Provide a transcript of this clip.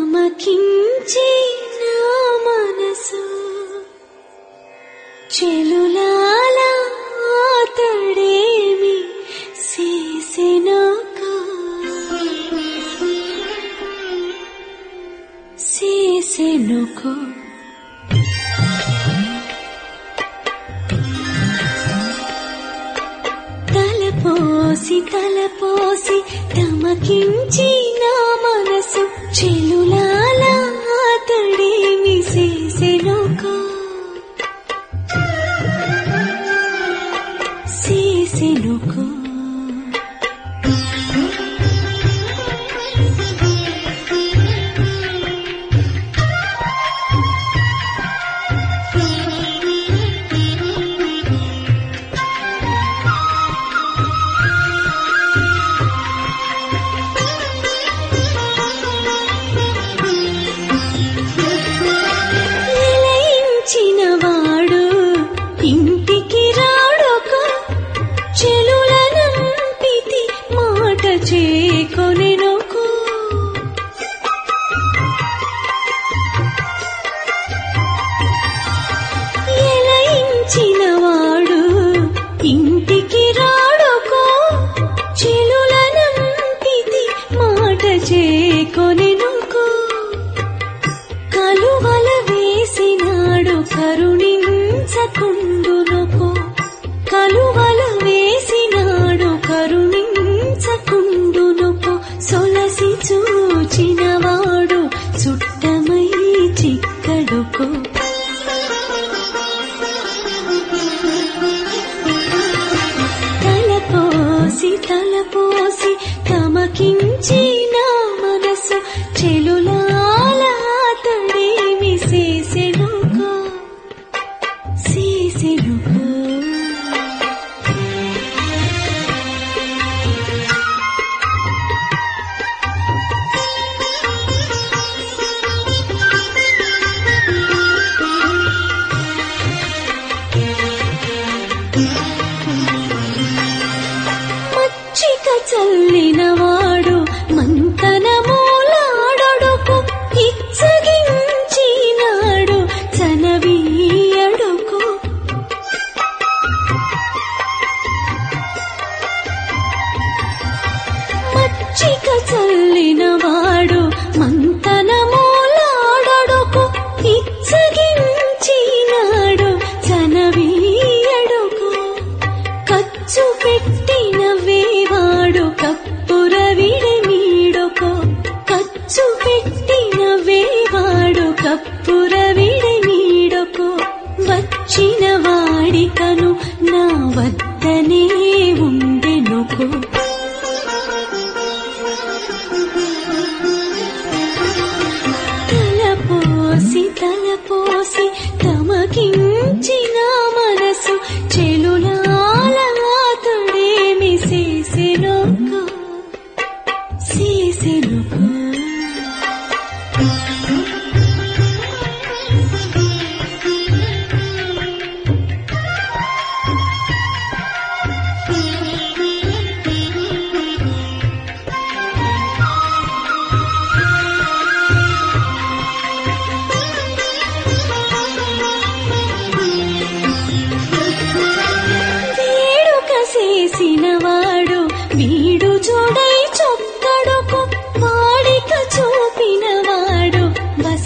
మమకించి నా మనసు చెలులాల ఆతడేమి చేసినాక చేసెనుకో తలపోసి తలపోసి తమకించి నా మనసు చెలులా చూచినవాడు చుట్టమై చిక్కడుకు. తలపోసి తలపోసి తమకించి ಚಲ್ಲಿನವ కోరికను నా వద్దనే ఉండెనుకో. తలపోసి తలపో